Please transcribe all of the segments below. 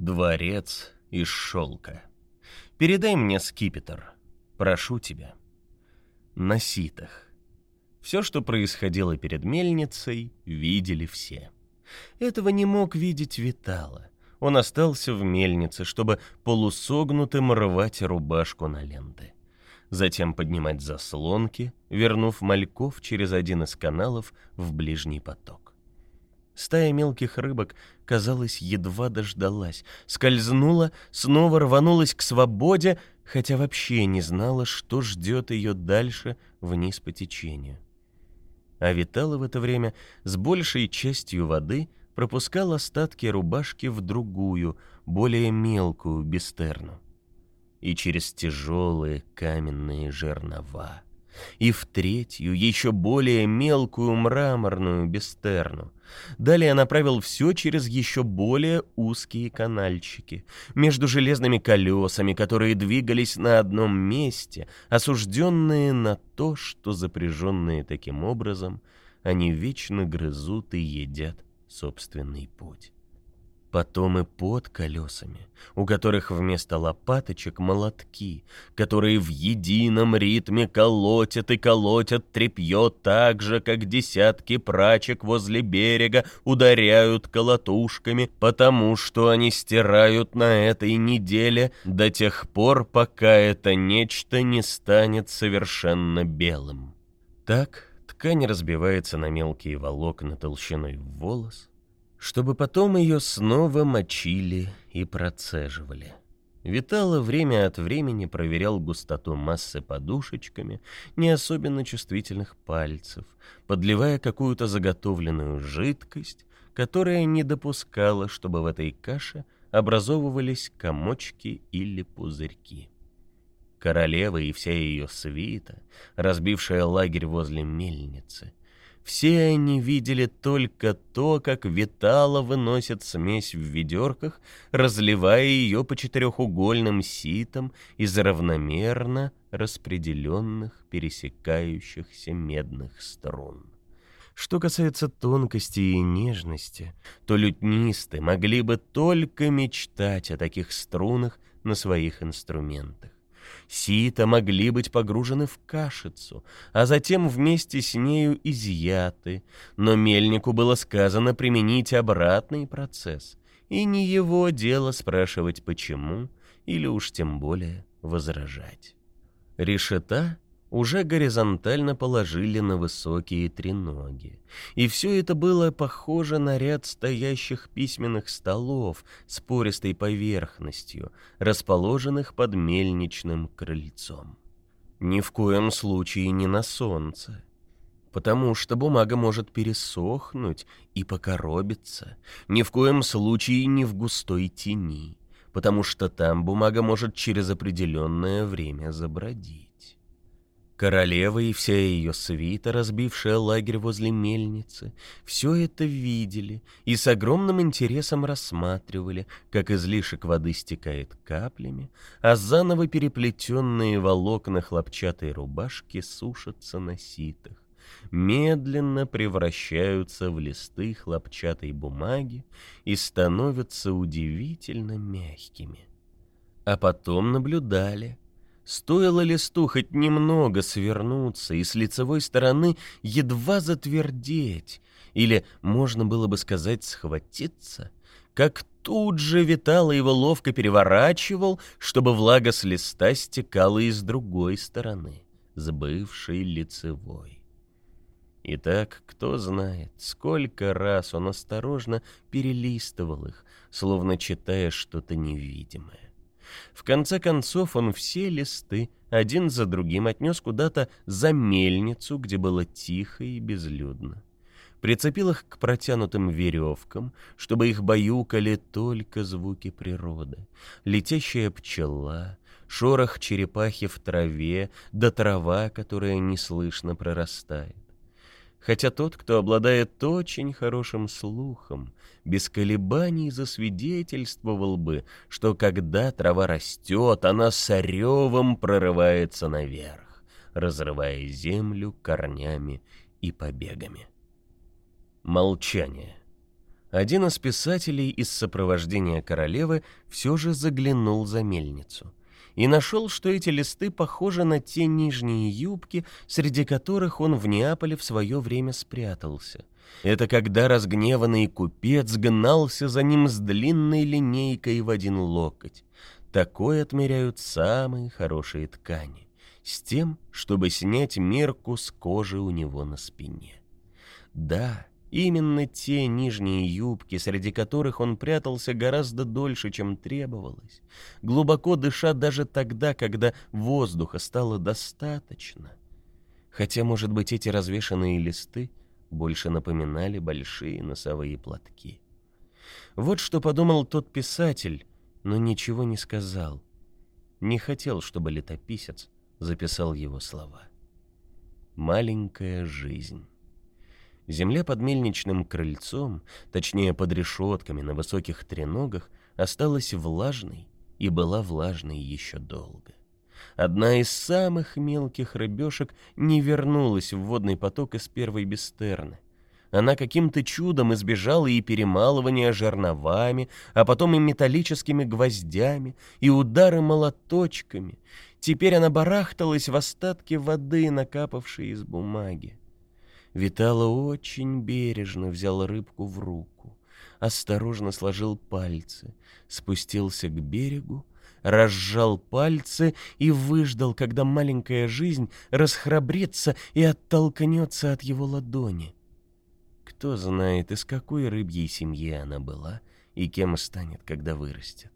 Дворец из шелка. Передай мне скипетр. Прошу тебя. На ситах. Все, что происходило перед мельницей, видели все. Этого не мог видеть Витала. Он остался в мельнице, чтобы полусогнутым рвать рубашку на ленты. Затем поднимать заслонки, вернув мальков через один из каналов в ближний поток. Стая мелких рыбок, казалось, едва дождалась, скользнула, снова рванулась к свободе, хотя вообще не знала, что ждет ее дальше вниз по течению. А Витала в это время с большей частью воды пропускал остатки рубашки в другую, более мелкую бестерну. И через тяжелые каменные жернова — и в третью, еще более мелкую мраморную бестерну. Далее направил все через еще более узкие канальчики, между железными колесами, которые двигались на одном месте, осужденные на то, что запряженные таким образом, они вечно грызут и едят собственный путь потом и под колесами, у которых вместо лопаточек молотки, которые в едином ритме колотят и колотят тряпье так же, как десятки прачек возле берега ударяют колотушками, потому что они стирают на этой неделе до тех пор, пока это нечто не станет совершенно белым. Так ткань разбивается на мелкие волокна толщиной в волос, чтобы потом ее снова мочили и процеживали. Витала время от времени проверял густоту массы подушечками не особенно чувствительных пальцев, подливая какую-то заготовленную жидкость, которая не допускала, чтобы в этой каше образовывались комочки или пузырьки. Королева и вся ее свита, разбившая лагерь возле мельницы, все они видели только то, как Витала выносит смесь в ведерках, разливая ее по четырехугольным ситам из равномерно распределенных пересекающихся медных струн. Что касается тонкости и нежности, то лютнисты могли бы только мечтать о таких струнах на своих инструментах. Сита могли быть погружены в кашицу, а затем вместе с нею изъяты, но мельнику было сказано применить обратный процесс, и не его дело спрашивать почему, или уж тем более возражать. Решета уже горизонтально положили на высокие треноги. И все это было похоже на ряд стоящих письменных столов с пористой поверхностью, расположенных под мельничным крыльцом. Ни в коем случае не на солнце, потому что бумага может пересохнуть и покоробиться, ни в коем случае не в густой тени, потому что там бумага может через определенное время забродить. Королева и вся ее свита, разбившая лагерь возле мельницы, все это видели и с огромным интересом рассматривали, как излишек воды стекает каплями, а заново переплетенные волокна хлопчатой рубашки сушатся на ситах, медленно превращаются в листы хлопчатой бумаги и становятся удивительно мягкими. А потом наблюдали, Стоило листу хоть немного свернуться и с лицевой стороны едва затвердеть, или, можно было бы сказать, схватиться, как тут же Витало его ловко переворачивал, чтобы влага с листа стекала из другой стороны, с бывшей лицевой. Итак, кто знает, сколько раз он осторожно перелистывал их, словно читая что-то невидимое. В конце концов он все листы один за другим отнес куда-то за мельницу, где было тихо и безлюдно. Прицепил их к протянутым веревкам, чтобы их баюкали только звуки природы. Летящая пчела, шорох черепахи в траве, да трава, которая неслышно прорастает хотя тот, кто обладает очень хорошим слухом, без колебаний засвидетельствовал бы, что когда трава растет, она с ревом прорывается наверх, разрывая землю корнями и побегами. Молчание. один из писателей из сопровождения королевы все же заглянул за мельницу и нашел, что эти листы похожи на те нижние юбки, среди которых он в Неаполе в свое время спрятался. Это когда разгневанный купец гнался за ним с длинной линейкой в один локоть. Такое отмеряют самые хорошие ткани, с тем, чтобы снять мерку с кожи у него на спине. Да, Именно те нижние юбки, среди которых он прятался гораздо дольше, чем требовалось, глубоко дыша даже тогда, когда воздуха стало достаточно. Хотя, может быть, эти развешанные листы больше напоминали большие носовые платки. Вот что подумал тот писатель, но ничего не сказал. Не хотел, чтобы летописец записал его слова. «Маленькая жизнь». Земля под мельничным крыльцом, точнее под решетками на высоких треногах, осталась влажной и была влажной еще долго. Одна из самых мелких рыбешек не вернулась в водный поток из первой бестерны. Она каким-то чудом избежала и перемалывания жерновами, а потом и металлическими гвоздями, и удары молоточками. Теперь она барахталась в остатке воды, накапавшей из бумаги. Витало очень бережно взял рыбку в руку, осторожно сложил пальцы, спустился к берегу, разжал пальцы и выждал, когда маленькая жизнь расхрабрится и оттолкнется от его ладони. Кто знает, из какой рыбьей семьи она была и кем станет, когда вырастет.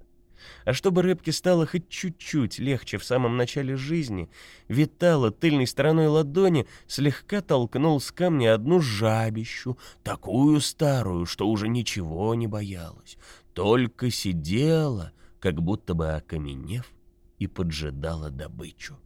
А чтобы рыбке стало хоть чуть-чуть легче в самом начале жизни, Витала тыльной стороной ладони слегка толкнул с камня одну жабищу, такую старую, что уже ничего не боялась, только сидела, как будто бы окаменев, и поджидала добычу.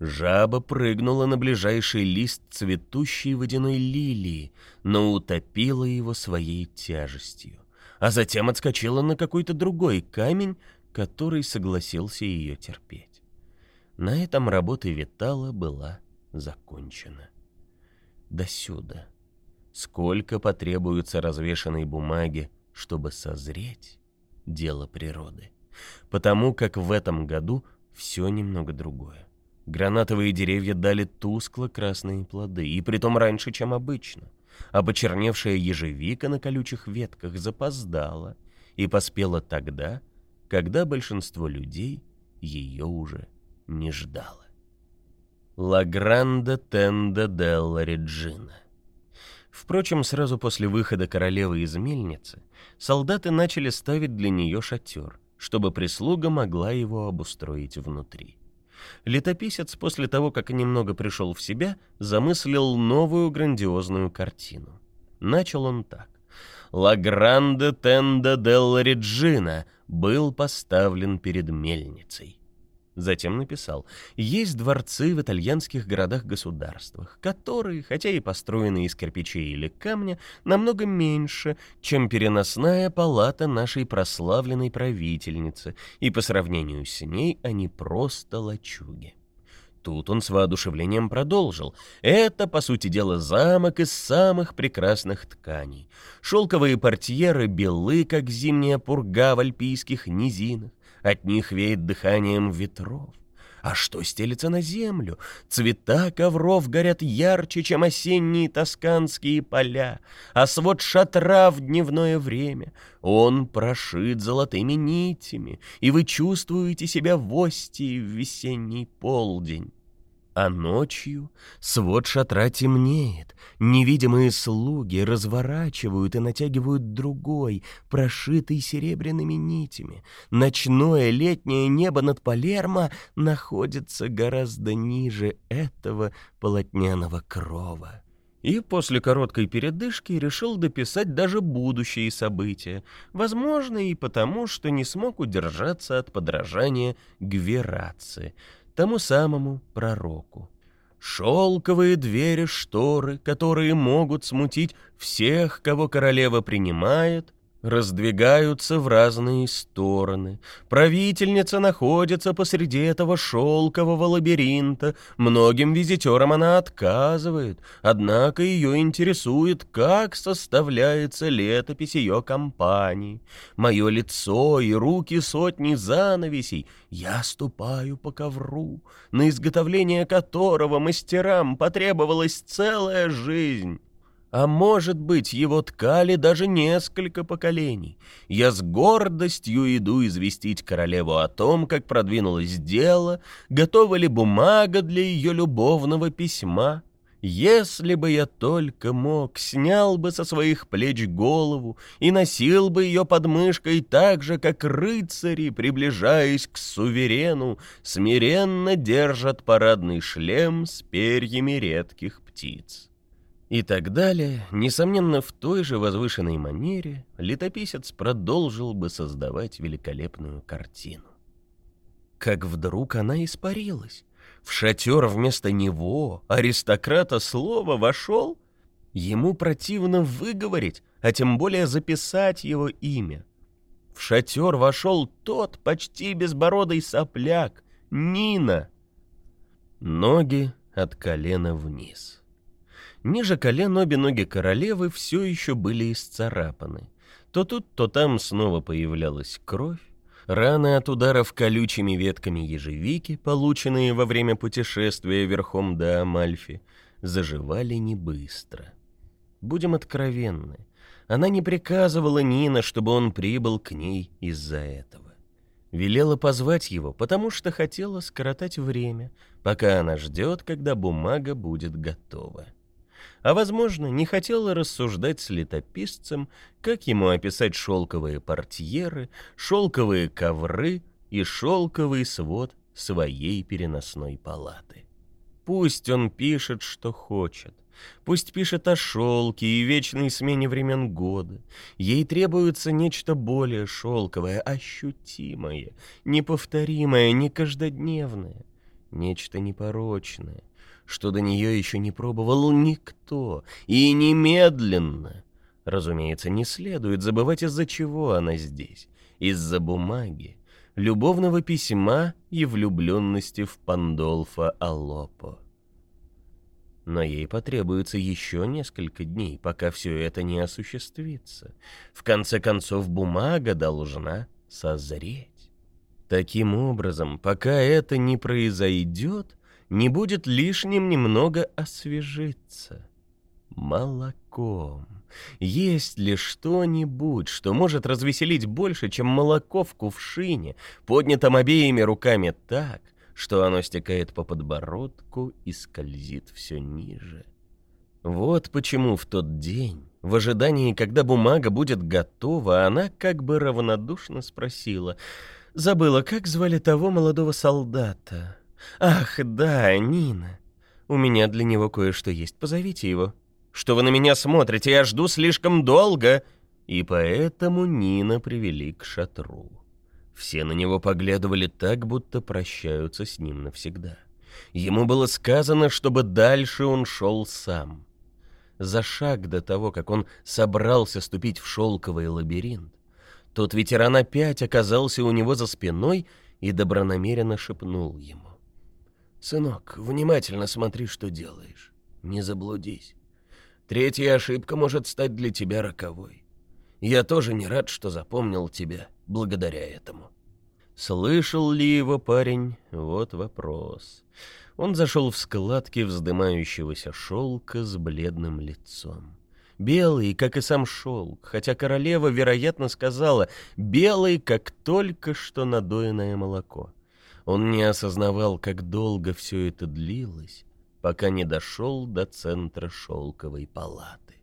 Жаба прыгнула на ближайший лист цветущей водяной лилии, но утопила его своей тяжестью а затем отскочила на какой-то другой камень, который согласился ее терпеть. На этом работа Витала была закончена. До сюда. Сколько потребуется развешанной бумаги, чтобы созреть — дело природы. Потому как в этом году все немного другое. Гранатовые деревья дали тускло-красные плоды, и притом раньше, чем обычно — почерневшая ежевика на колючих ветках запоздала и поспела тогда, когда большинство людей ее уже не ждало. «Ла Гранда Тенда Делла Реджина». Впрочем, сразу после выхода королевы из мельницы солдаты начали ставить для нее шатер, чтобы прислуга могла его обустроить внутри. Летописец после того, как немного пришел в себя, замыслил новую грандиозную картину. Начал он так. «Ла Гранде Тенда делла Реджина» был поставлен перед мельницей. Затем написал, есть дворцы в итальянских городах-государствах, которые, хотя и построены из кирпичей или камня, намного меньше, чем переносная палата нашей прославленной правительницы, и по сравнению с ней они просто лачуги. Тут он с воодушевлением продолжил. Это, по сути дела, замок из самых прекрасных тканей. Шелковые портьеры белы, как зимняя пурга в альпийских низинах. От них веет дыханием ветров. А что стелится на землю? Цвета ковров горят ярче, чем осенние тосканские поля, а свод шатра в дневное время. Он прошит золотыми нитями, и вы чувствуете себя в ости в весенний полдень. А ночью свод шатра темнеет, невидимые слуги разворачивают и натягивают другой, прошитый серебряными нитями. Ночное летнее небо над Палермо находится гораздо ниже этого полотняного крова. И после короткой передышки решил дописать даже будущие события, возможно, и потому, что не смог удержаться от подражания Гверации — тому самому пророку. Шелковые двери, шторы, которые могут смутить всех, кого королева принимает, раздвигаются в разные стороны. Правительница находится посреди этого шелкового лабиринта. Многим визитерам она отказывает, однако ее интересует, как составляется летопись ее компании. Мое лицо и руки сотни занавесей. Я ступаю по ковру, на изготовление которого мастерам потребовалась целая жизнь. А может быть, его ткали даже несколько поколений. Я с гордостью иду известить королеву о том, как продвинулось дело, готова ли бумага для ее любовного письма. Если бы я только мог, снял бы со своих плеч голову и носил бы ее под мышкой так же, как рыцари, приближаясь к суверену, смиренно держат парадный шлем с перьями редких птиц. И так далее, несомненно, в той же возвышенной манере летописец продолжил бы создавать великолепную картину. Как вдруг она испарилась. В шатер вместо него, аристократа слова, вошел. Ему противно выговорить, а тем более записать его имя. В шатер вошел тот почти безбородый сопляк, Нина. Ноги от колена вниз. Ниже колен обе ноги королевы все еще были исцарапаны. То тут, то там снова появлялась кровь. Раны от ударов колючими ветками ежевики, полученные во время путешествия верхом до Амальфи, заживали не быстро. Будем откровенны, она не приказывала Нина, чтобы он прибыл к ней из-за этого. Велела позвать его, потому что хотела скоротать время, пока она ждет, когда бумага будет готова а, возможно, не хотела рассуждать с летописцем, как ему описать шелковые портьеры, шелковые ковры и шелковый свод своей переносной палаты. Пусть он пишет, что хочет. Пусть пишет о шелке и вечной смене времен года. Ей требуется нечто более шелковое, ощутимое, неповторимое, не каждодневное, нечто непорочное, что до нее еще не пробовал никто, и немедленно. Разумеется, не следует забывать, из-за чего она здесь. Из-за бумаги, любовного письма и влюбленности в Пандолфа Алопо. Но ей потребуется еще несколько дней, пока все это не осуществится. В конце концов, бумага должна созреть. Таким образом, пока это не произойдет, не будет лишним немного освежиться. Молоком. Есть ли что-нибудь, что может развеселить больше, чем молоко в кувшине, поднятом обеими руками так, что оно стекает по подбородку и скользит все ниже? Вот почему в тот день, в ожидании, когда бумага будет готова, она как бы равнодушно спросила, «Забыла, как звали того молодого солдата?» «Ах, да, Нина. У меня для него кое-что есть. Позовите его». «Что вы на меня смотрите? Я жду слишком долго». И поэтому Нина привели к шатру. Все на него поглядывали так, будто прощаются с ним навсегда. Ему было сказано, чтобы дальше он шел сам. За шаг до того, как он собрался ступить в шелковый лабиринт, тот ветеран опять оказался у него за спиной и добронамеренно шепнул ему. «Сынок, внимательно смотри, что делаешь. Не заблудись. Третья ошибка может стать для тебя роковой. Я тоже не рад, что запомнил тебя благодаря этому». Слышал ли его парень? Вот вопрос. Он зашел в складки вздымающегося шелка с бледным лицом. Белый, как и сам шелк, хотя королева, вероятно, сказала, белый, как только что надоенное молоко. Он не осознавал, как долго все это длилось, пока не дошел до центра шелковой палаты.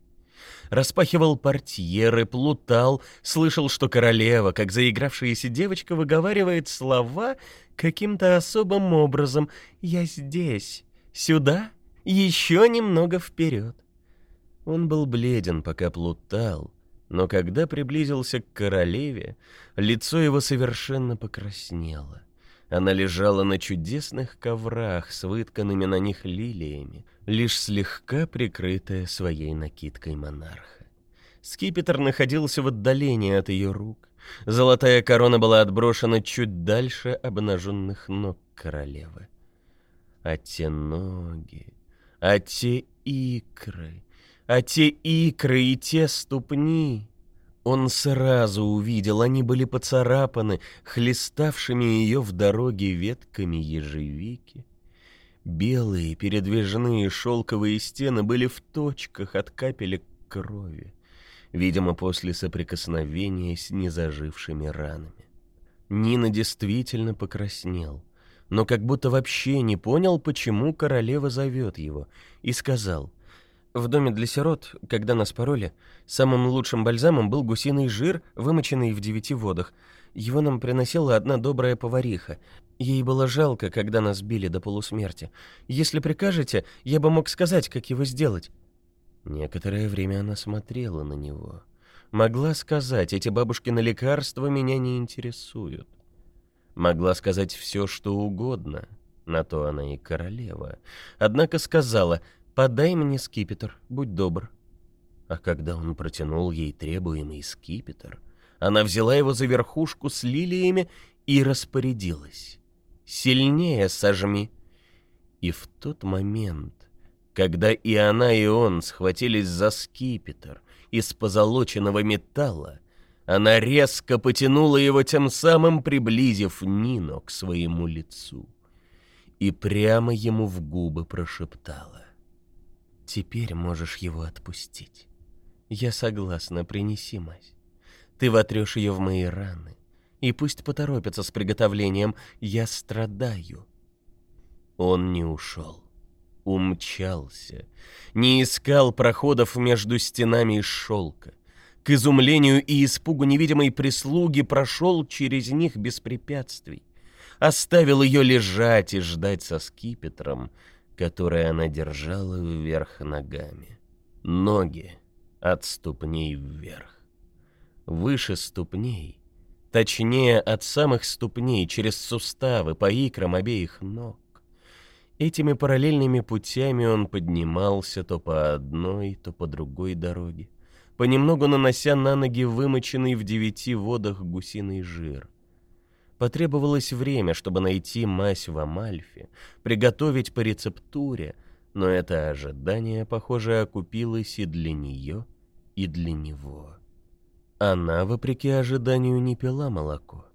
Распахивал портьеры, плутал, слышал, что королева, как заигравшаяся девочка, выговаривает слова каким-то особым образом «Я здесь, сюда, еще немного вперед». Он был бледен, пока плутал, но когда приблизился к королеве, лицо его совершенно покраснело. Она лежала на чудесных коврах с вытканными на них лилиями, лишь слегка прикрытая своей накидкой монарха. Скипетр находился в отдалении от ее рук. Золотая корона была отброшена чуть дальше обнаженных ног королевы. А те ноги, а те икры, а те икры и те ступни... Он сразу увидел, они были поцарапаны, хлеставшими ее в дороге ветками ежевики. Белые передвижные шелковые стены были в точках от капелек крови, видимо, после соприкосновения с незажившими ранами. Нина действительно покраснел, но как будто вообще не понял, почему королева зовет его, и сказал, «В доме для сирот, когда нас пороли, самым лучшим бальзамом был гусиный жир, вымоченный в девяти водах. Его нам приносила одна добрая повариха. Ей было жалко, когда нас били до полусмерти. Если прикажете, я бы мог сказать, как его сделать». Некоторое время она смотрела на него. Могла сказать, эти бабушкины лекарства меня не интересуют. Могла сказать все, что угодно. На то она и королева. Однако сказала, подай мне скипетр, будь добр. А когда он протянул ей требуемый скипетр, она взяла его за верхушку с лилиями и распорядилась. «Сильнее сожми». И в тот момент, когда и она, и он схватились за скипетр из позолоченного металла, она резко потянула его, тем самым приблизив Нино к своему лицу. И прямо ему в губы прошептала. «Теперь можешь его отпустить. Я согласна, принеси мазь. Ты вотрешь ее в мои раны. И пусть поторопятся с приготовлением. Я страдаю». Он не ушел. Умчался. Не искал проходов между стенами из шелка к изумлению и испугу невидимой прислуги прошел через них без препятствий. Оставил ее лежать и ждать со скипетром, который она держала вверх ногами. Ноги от ступней вверх. Выше ступней, точнее от самых ступней, через суставы, по икрам обеих ног. Этими параллельными путями он поднимался то по одной, то по другой дороге понемногу нанося на ноги вымоченный в девяти водах гусиный жир. Потребовалось время, чтобы найти мазь в Амальфе, приготовить по рецептуре, но это ожидание, похоже, окупилось и для нее, и для него. Она, вопреки ожиданию, не пила молоко.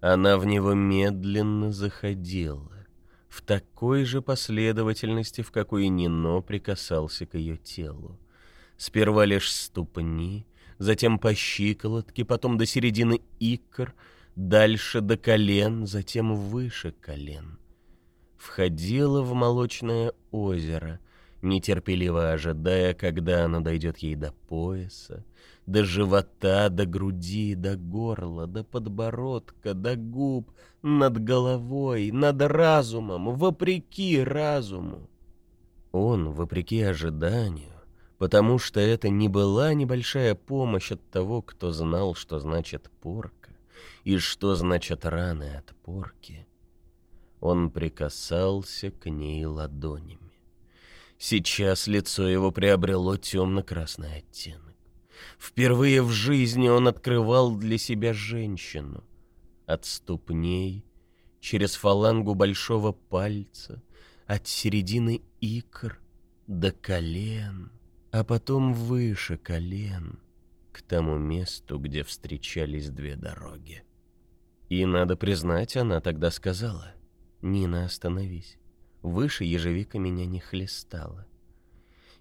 Она в него медленно заходила, в такой же последовательности, в какой Нино прикасался к ее телу. Сперва лишь ступни, затем по щиколотке, потом до середины икр, дальше до колен, затем выше колен. Входила в молочное озеро, нетерпеливо ожидая, когда оно дойдет ей до пояса, до живота, до груди, до горла, до подбородка, до губ, над головой, над разумом, вопреки разуму. Он, вопреки ожиданию, потому что это не была небольшая помощь от того, кто знал, что значит порка и что значит раны от порки. Он прикасался к ней ладонями. Сейчас лицо его приобрело темно-красный оттенок. Впервые в жизни он открывал для себя женщину. От ступней, через фалангу большого пальца, от середины икр до колен — а потом выше колен, к тому месту, где встречались две дороги. И, надо признать, она тогда сказала, «Нина, остановись, выше ежевика меня не хлестала».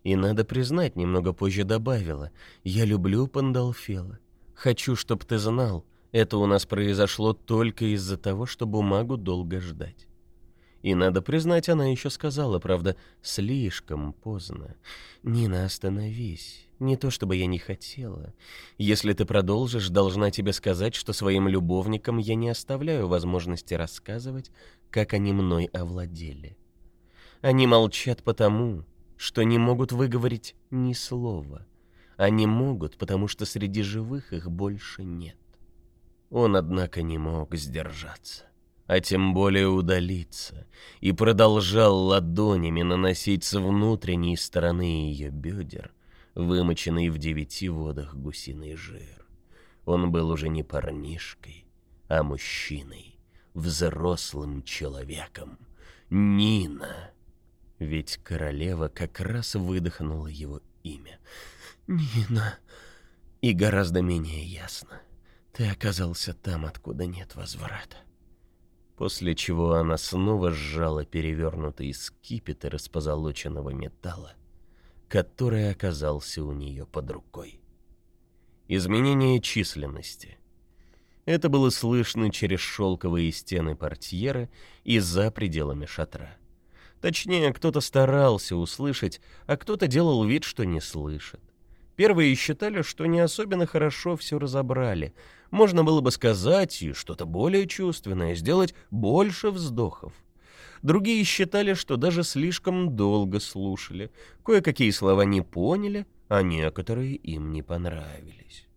И, надо признать, немного позже добавила, «Я люблю Пандалфела. Хочу, чтоб ты знал, это у нас произошло только из-за того, что бумагу долго ждать». И, надо признать, она еще сказала, правда, слишком поздно. «Нина, остановись. Не то чтобы я не хотела. Если ты продолжишь, должна тебе сказать, что своим любовникам я не оставляю возможности рассказывать, как они мной овладели. Они молчат потому, что не могут выговорить ни слова. Они могут, потому что среди живых их больше нет». Он, однако, не мог сдержаться а тем более удалиться, и продолжал ладонями наносить с внутренней стороны ее бедер вымоченный в девяти водах гусиный жир. Он был уже не парнишкой, а мужчиной, взрослым человеком. Нина. Ведь королева как раз выдохнула его имя. «Нина». И гораздо менее ясно. Ты оказался там, откуда нет возврата. После чего она снова сжала перевернутый скипетр из позолоченного металла, который оказался у нее под рукой. Изменение численности. Это было слышно через шелковые стены портьеры и за пределами шатра. Точнее, кто-то старался услышать, а кто-то делал вид, что не слышит. Первые считали, что не особенно хорошо все разобрали. Можно было бы сказать и что-то более чувственное, сделать больше вздохов. Другие считали, что даже слишком долго слушали. Кое-какие слова не поняли, а некоторые им не понравились.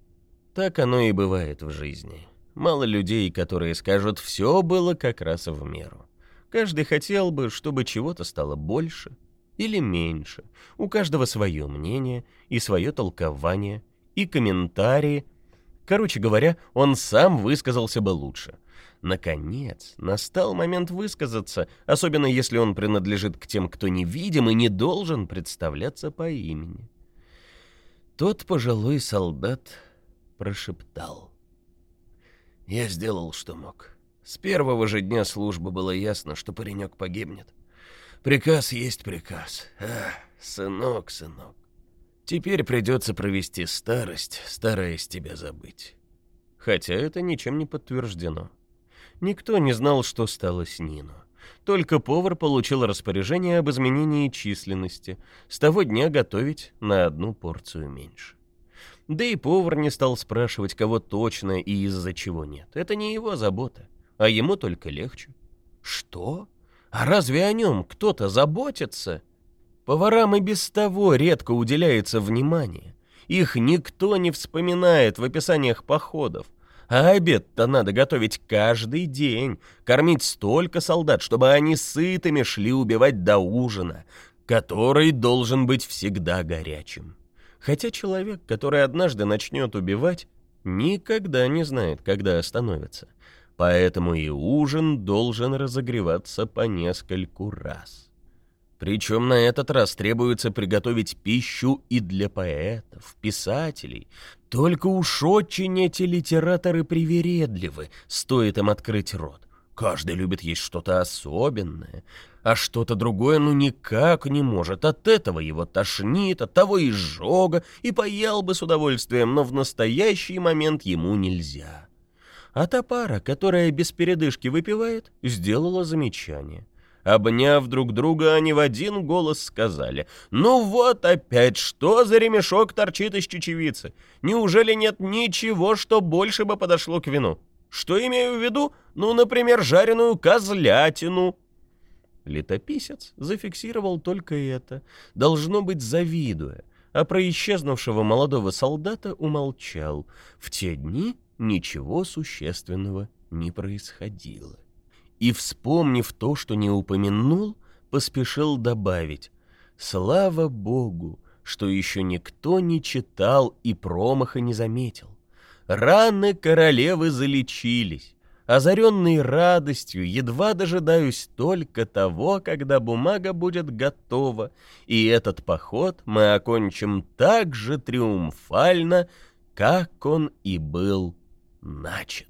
Так оно и бывает в жизни. Мало людей, которые скажут «все было как раз в меру». Каждый хотел бы, чтобы чего-то стало больше или меньше. У каждого свое мнение и свое толкование, и комментарии. Короче говоря, он сам высказался бы лучше. Наконец, настал момент высказаться, особенно если он принадлежит к тем, кто невидим и не должен представляться по имени. Тот пожилой солдат прошептал. «Я сделал, что мог. С первого же дня службы было ясно, что паренек погибнет. Приказ есть приказ. А, сынок, сынок. Теперь придется провести старость, стараясь тебя забыть. Хотя это ничем не подтверждено. Никто не знал, что стало с Нино. Только повар получил распоряжение об изменении численности. С того дня готовить на одну порцию меньше. Да и повар не стал спрашивать, кого точно и из-за чего нет. Это не его забота, а ему только легче. Что? А разве о нем кто-то заботится? Поварам и без того редко уделяется внимание. Их никто не вспоминает в описаниях походов. А обед-то надо готовить каждый день, кормить столько солдат, чтобы они сытыми шли убивать до ужина, который должен быть всегда горячим. Хотя человек, который однажды начнет убивать, никогда не знает, когда остановится. Поэтому и ужин должен разогреваться по нескольку раз. Причем на этот раз требуется приготовить пищу и для поэтов, писателей. Только уж очень эти литераторы привередливы, стоит им открыть рот. Каждый любит есть что-то особенное, а что-то другое ну никак не может. От этого его тошнит, от того изжога, и поел бы с удовольствием, но в настоящий момент ему нельзя. А та пара, которая без передышки выпивает, сделала замечание. Обняв друг друга, они в один голос сказали, «Ну вот опять, что за ремешок торчит из чечевицы? Неужели нет ничего, что больше бы подошло к вину? Что имею в виду? Ну, например, жареную козлятину». Летописец зафиксировал только это, должно быть завидуя, а про исчезнувшего молодого солдата умолчал. В те дни ничего существенного не происходило. И, вспомнив то, что не упомянул, поспешил добавить «Слава Богу, что еще никто не читал и промаха не заметил. Раны королевы залечились, Озаренный радостью, едва дожидаюсь только того, когда бумага будет готова, и этот поход мы окончим так же триумфально, как он и был начат.